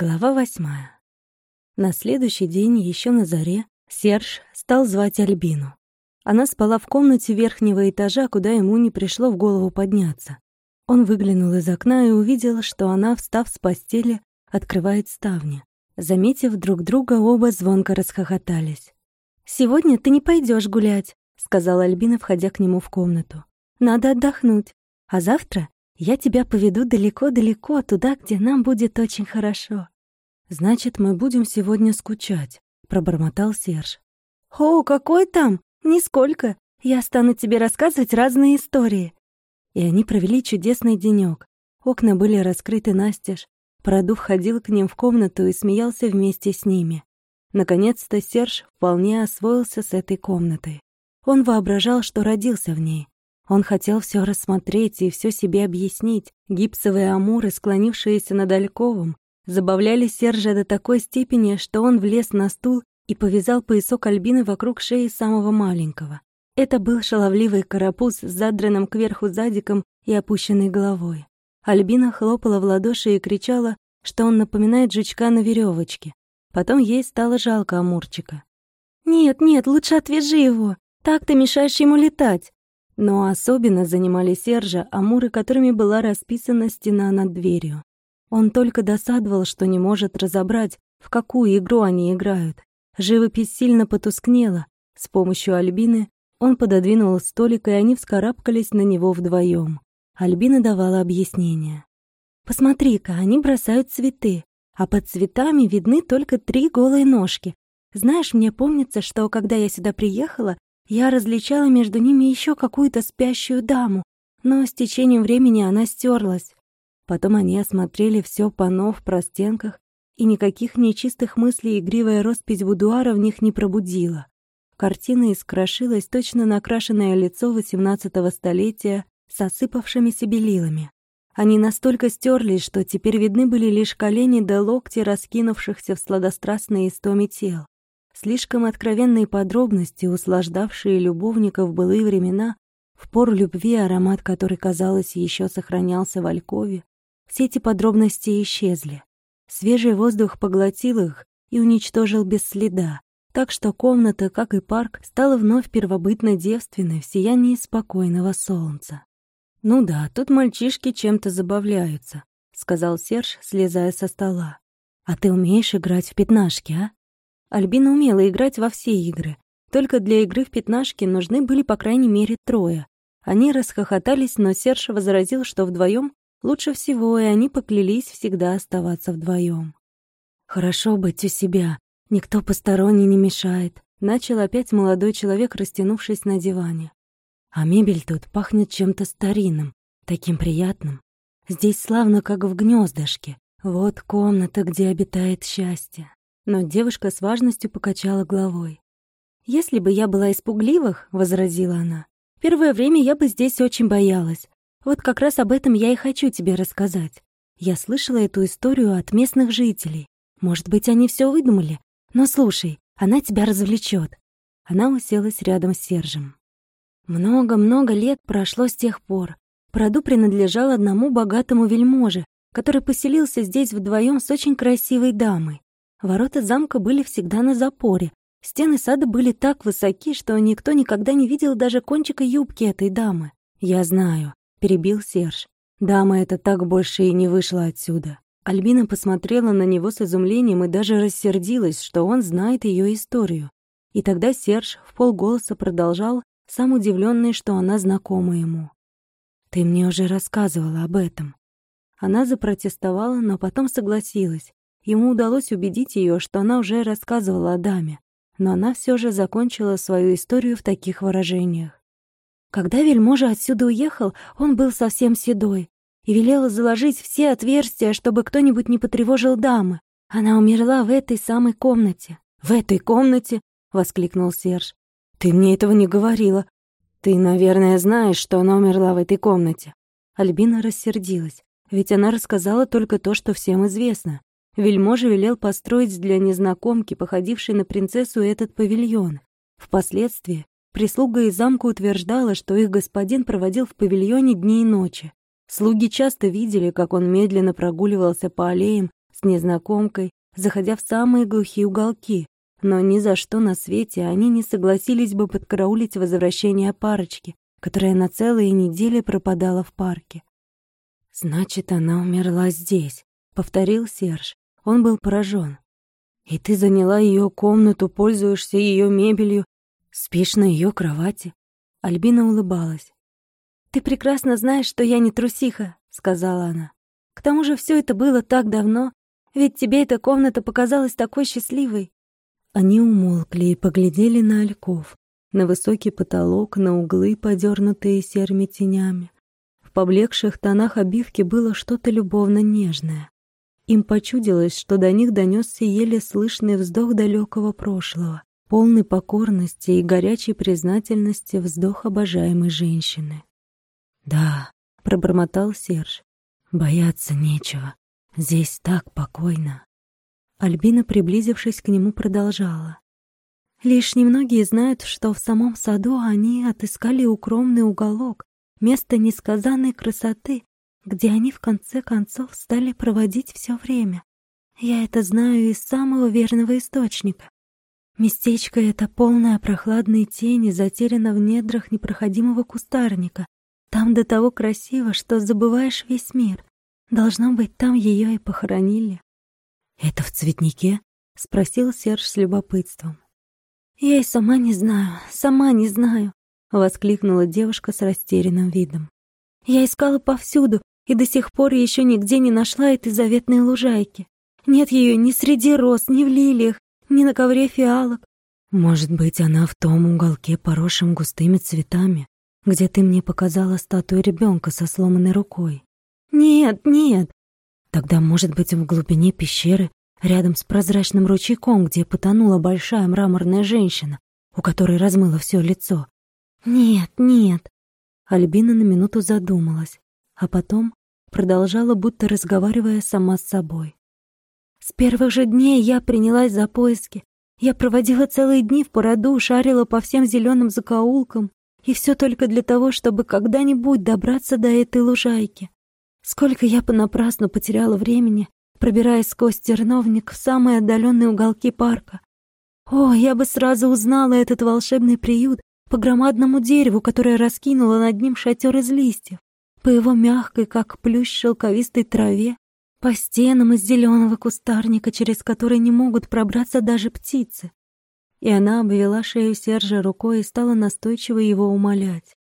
Глава восьмая. На следующий день, еще на заре, Серж стал звать Альбину. Она спала в комнате верхнего этажа, куда ему не пришло в голову подняться. Он выглянул из окна и увидел, что она, встав с постели, открывает ставни. Заметив друг друга, оба звонко расхохотались. «Сегодня ты не пойдешь гулять», — сказала Альбина, входя к нему в комнату. «Надо отдохнуть. А завтра я тебя поведу далеко-далеко, туда, где нам будет очень хорошо». «Значит, мы будем сегодня скучать», — пробормотал Серж. «О, какой там? Нисколько. Я стану тебе рассказывать разные истории». И они провели чудесный денёк. Окна были раскрыты настежь. Продув ходил к ним в комнату и смеялся вместе с ними. Наконец-то Серж вполне освоился с этой комнатой. Он воображал, что родился в ней. Он хотел все рассмотреть и все себе объяснить. Гипсовые амуры, склонившиеся над Альковым, забавляли Сержа до такой степени, что он влез на стул и повязал поясок Альбины вокруг шеи самого маленького. Это был шаловливый карапуз с задранным кверху задиком и опущенной головой. Альбина хлопала в ладоши и кричала, что он напоминает жучка на веревочке. Потом ей стало жалко Амурчика. «Нет, нет, лучше отвяжи его. Так ты мешаешь ему летать. Но особенно занимали Сержа амуры, которыми была расписана стена над дверью. Он только досадовал, что не может разобрать, в какую игру они играют. Живопись сильно потускнела. С помощью Альбины он пододвинул столик, и они вскарабкались на него вдвоем. Альбина давала объяснение. «Посмотри-ка, они бросают цветы, а под цветами видны только три голые ножки. Знаешь, мне помнится, что когда я сюда приехала, я различала между ними еще какую-то спящую даму, но с течением времени она стерлась. Потом они осмотрели все панно в простенках, и никаких нечистых мыслей игривая роспись будуара в них не пробудила. Картина искрошилась точно накрашенное лицо XVIII столетия с осыпавшимися белилами. Они настолько стерлись, что теперь видны были лишь колени до локти, раскинувшихся в сладострастной истоме тел. Слишком откровенные подробности, услаждавшие любовников в былые времена, в пору любви, аромат который, казалось, еще сохранялся в Алькове, все эти подробности исчезли. Свежий воздух поглотил их и уничтожил без следа, так что комната, как и парк, стала вновь первобытно девственной в сиянии спокойного солнца. «Ну да, тут мальчишки чем-то забавляются», — сказал Серж, слезая со стола. «А ты умеешь играть в пятнашки, а?» Альбина умела играть во все игры. Только для игры в пятнашки нужны были по крайней мере трое. Они расхохотались, но Серж возразил, что вдвоем лучше всего, и они поклялись всегда оставаться вдвоем. «Хорошо быть у себя, никто посторонний не мешает», — начал опять молодой человек, растянувшись на диване. «А мебель тут пахнет чем-то старинным, таким приятным. Здесь славно, как в гнездышке. Вот комната, где обитает счастье но девушка с важностью покачала головой. «Если бы я была из пугливых», — возразила она, — «первое время я бы здесь очень боялась. Вот как раз об этом я и хочу тебе рассказать. Я слышала эту историю от местных жителей. Может быть, они все выдумали. Но слушай, она тебя развлечет. Она уселась рядом с Сержем. Много-много лет прошло с тех пор. Праду принадлежал одному богатому вельможе, который поселился здесь вдвоем с очень красивой дамой. Ворота замка были всегда на запоре. Стены сада были так высоки, что никто никогда не видел даже кончика юбки этой дамы. «Я знаю», — перебил Серж. «Дама эта так больше и не вышла отсюда». Альбина посмотрела на него с изумлением и даже рассердилась, что он знает ее историю. И тогда Серж в полголоса продолжал, сам удивленный, что она знакома ему. «Ты мне уже рассказывала об этом». Она запротестовала, но потом согласилась. Ему удалось убедить ее, что она уже рассказывала о даме, но она все же закончила свою историю в таких выражениях. Когда вельможа отсюда уехал, он был совсем седой и велела заложить все отверстия, чтобы кто-нибудь не потревожил дамы. Она умерла в этой самой комнате. «В этой комнате?» — воскликнул Серж. «Ты мне этого не говорила. Ты, наверное, знаешь, что она умерла в этой комнате». Альбина рассердилась, ведь она рассказала только то, что всем известно. Вельможа велел построить для незнакомки, походившей на принцессу, этот павильон. Впоследствии прислуга из замка утверждала, что их господин проводил в павильоне дни и ночи. Слуги часто видели, как он медленно прогуливался по аллеям с незнакомкой, заходя в самые глухие уголки, но ни за что на свете они не согласились бы подкараулить возвращение парочки, которая на целые недели пропадала в парке. «Значит, она умерла здесь», — повторил Серж. Он был поражен. «И ты заняла ее комнату, пользуешься ее мебелью, спишь на ее кровати?» Альбина улыбалась. «Ты прекрасно знаешь, что я не трусиха», — сказала она. «К тому же все это было так давно, ведь тебе эта комната показалась такой счастливой». Они умолкли и поглядели на ольков, на высокий потолок, на углы, подернутые серыми тенями. В поблекших тонах обивки было что-то любовно нежное. Им почудилось, что до них донесся еле слышный вздох далекого прошлого, полный покорности и горячей признательности вздох обожаемой женщины. «Да», — пробормотал Серж, — «бояться нечего. Здесь так покойно». Альбина, приблизившись к нему, продолжала. Лишь немногие знают, что в самом саду они отыскали укромный уголок, место несказанной красоты, где они в конце концов стали проводить все время. Я это знаю из самого верного источника. Местечко это полное прохладной тени, затеряно в недрах непроходимого кустарника. Там до того красиво, что забываешь весь мир. Должно быть, там ее и похоронили. «Это в цветнике?» — спросил Серж с любопытством. «Я и сама не знаю, сама не знаю», — воскликнула девушка с растерянным видом. «Я искала повсюду и до сих пор еще нигде не нашла этой заветной лужайки. Нет ее ни среди роз, ни в лилиях, ни на ковре фиалок. Может быть, она в том уголке, поросшем густыми цветами, где ты мне показала статую ребенка со сломанной рукой. Нет, нет. Тогда, может быть, в глубине пещеры рядом с прозрачным ручейком, где потонула большая мраморная женщина, у которой размыло все лицо. «Нет, нет». Альбина на минуту задумалась, а потом продолжала, будто разговаривая сама с собой. «С первых же дней я принялась за поиски. Я проводила целые дни в породу, шарила по всем зеленым закоулкам, и все только для того, чтобы когда-нибудь добраться до этой лужайки. Сколько я понапрасну потеряла времени, пробираясь сквозь терновник в самые отдаленные уголки парка. О, я бы сразу узнала этот волшебный приют по громадному дереву, которое раскинуло над ним шатер из листьев, по его мягкой, как плющ шелковистой траве, по стенам из зеленого кустарника, через который не могут пробраться даже птицы. И она обвела шею Сержа рукой и стала настойчиво его умолять.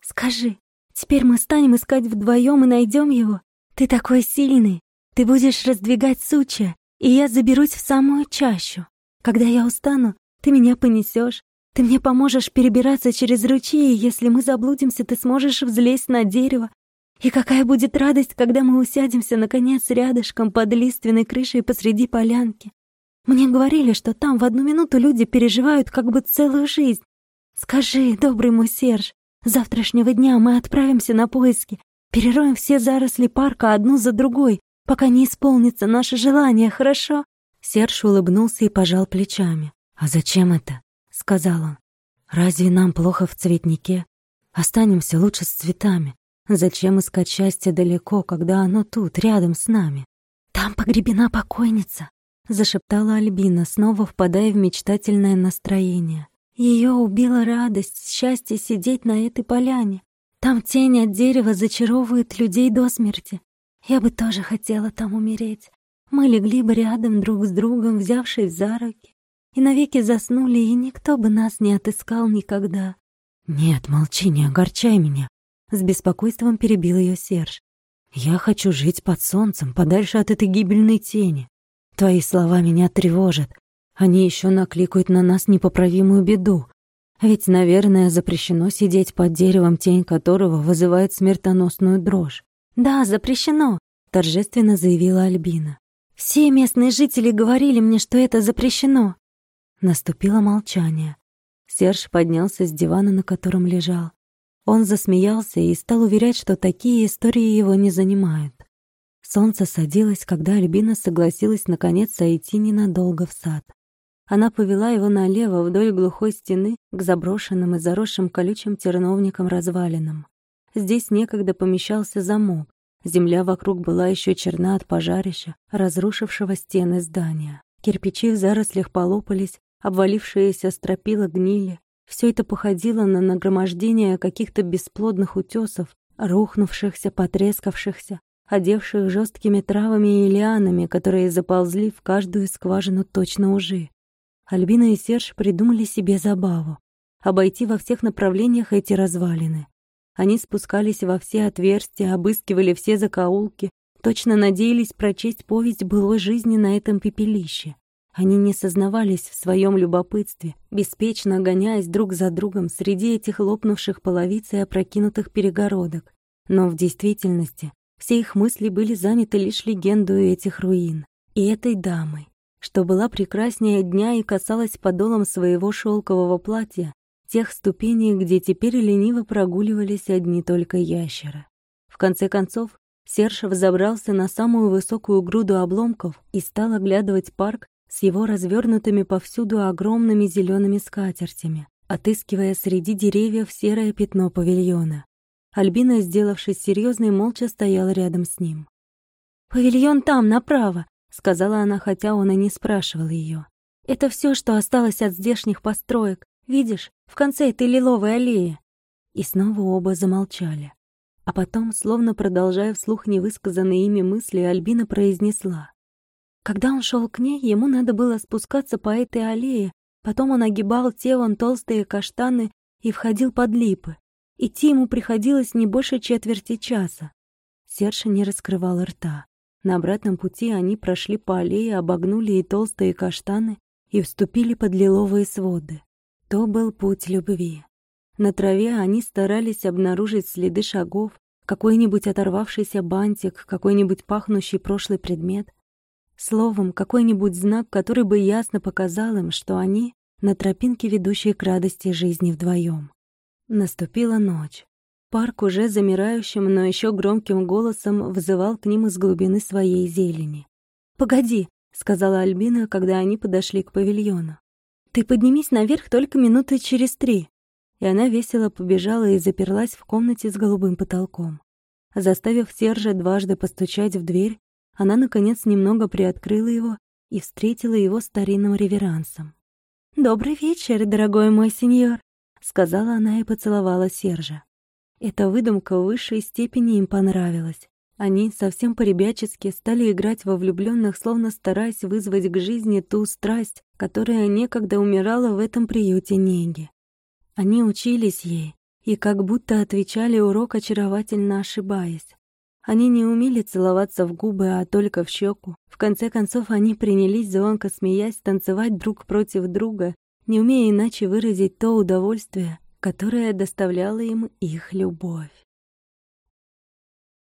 «Скажи, теперь мы станем искать вдвоем и найдем его? Ты такой сильный, ты будешь раздвигать сучья, и я заберусь в самую чащу. Когда я устану, ты меня понесешь. Ты мне поможешь перебираться через ручьи, и если мы заблудимся, ты сможешь взлезть на дерево. И какая будет радость, когда мы усядемся, наконец, рядышком под лиственной крышей посреди полянки. Мне говорили, что там в одну минуту люди переживают как бы целую жизнь. Скажи, добрый мой Серж, завтрашнего дня мы отправимся на поиски, перероем все заросли парка одну за другой, пока не исполнится наше желание, хорошо?» Серж улыбнулся и пожал плечами. «А зачем это?» — сказал он. «Разве нам плохо в цветнике? Останемся лучше с цветами. Зачем искать счастье далеко, когда оно тут, рядом с нами?» «Там погребена покойница», — зашептала Альбина, снова впадая в мечтательное настроение. Ее убила радость, счастье сидеть на этой поляне. Там тень от дерева зачаровывает людей до смерти. Я бы тоже хотела там умереть. Мы легли бы рядом друг с другом, взявшись за руки, и навеки заснули, и никто бы нас не отыскал никогда. Нет, молчи, не огорчай меня. С беспокойством перебил ее Серж. Я хочу жить под солнцем, подальше от этой гибельной тени. Твои слова меня тревожат. Они еще накликают на нас непоправимую беду. Ведь, наверное, запрещено сидеть под деревом, тень которого вызывает смертоносную дрожь. «Да, запрещено», — торжественно заявила Альбина. «Все местные жители говорили мне, что это запрещено». Наступило молчание. Серж поднялся с дивана, на котором лежал. Он засмеялся и стал уверять, что такие истории его не занимают. Солнце садилось, когда Альбина согласилась наконец сойти ненадолго в сад. Она повела его налево вдоль глухой стены к заброшенным и заросшим колючим терновникам развалинам. Здесь некогда помещался замок, Земля вокруг была еще черна от пожарища, разрушившего стены здания. Кирпичи в зарослях полопались, обвалившиеся стропила гнили. Все это походило на нагромождение каких-то бесплодных утесов, рухнувшихся, потрескавшихся, одевших жесткими травами и лианами, которые заползли в каждую скважину точно ужи. Альбина и Серж придумали себе забаву — обойти во всех направлениях эти развалины. Они спускались во все отверстия, обыскивали все закоулки, точно надеялись прочесть повесть былой жизни на этом пепелище. Они не сознавались в своем любопытстве, беспечно гоняясь друг за другом среди этих лопнувших половиц и опрокинутых перегородок. Но в действительности все их мысли были заняты лишь легендой этих руин и этой дамой, что была прекраснее дня и касалась подолом своего шелкового платья тех ступеней, где теперь лениво прогуливались одни только ящеры. В конце концов, Серж взобрался на самую высокую груду обломков и стал оглядывать парк с его развернутыми повсюду огромными зелеными скатертями, отыскивая среди деревьев серое пятно павильона. Альбина, сделавшись серьезной, молча стояла рядом с ним. «Павильон там, направо», — сказала она, хотя он и не спрашивал ее. «Это все, что осталось от здешних построек. Видишь, в конце этой лиловой аллеи». И снова оба замолчали. А потом, словно продолжая вслух невысказанные ими мысли, Альбина произнесла. Когда он шел к ней, ему надо было спускаться по этой аллее, потом он огибал те вон толстые каштаны и входил под липы. Идти ему приходилось не больше четверти часа. Серж не раскрывал рта. На обратном пути они прошли по аллее, обогнули и толстые каштаны и вступили под лиловые своды. То был путь любви. На траве они старались обнаружить следы шагов, какой-нибудь оторвавшийся бантик, какой-нибудь пахнущий прошлый предмет. Словом, какой-нибудь знак, который бы ясно показал им, что они на тропинке, ведущей к радости жизни вдвоем. Наступила ночь. Парк уже замирающим, но еще громким голосом взывал к ним из глубины своей зелени. «Погоди», — сказала Альбина, когда они подошли к павильону. «Ты поднимись наверх только минуты через три и она весело побежала и заперлась в комнате с голубым потолком. Заставив Сержа дважды постучать в дверь, она, наконец, немного приоткрыла его и встретила его старинным реверансом. «Добрый вечер, дорогой мой сеньор», — сказала она и поцеловала Сержа. Эта выдумка в высшей степени им понравилась. Они совсем по-ребячески стали играть во влюбленных, словно стараясь вызвать к жизни ту страсть, которая некогда умирала в этом приюте неги. Они учились ей и как будто отвечали урок, очаровательно ошибаясь. Они не умели целоваться в губы, а только в щеку. В конце концов, они принялись, звонко смеясь, танцевать друг против друга, не умея иначе выразить то удовольствие, которое доставляла им их любовь.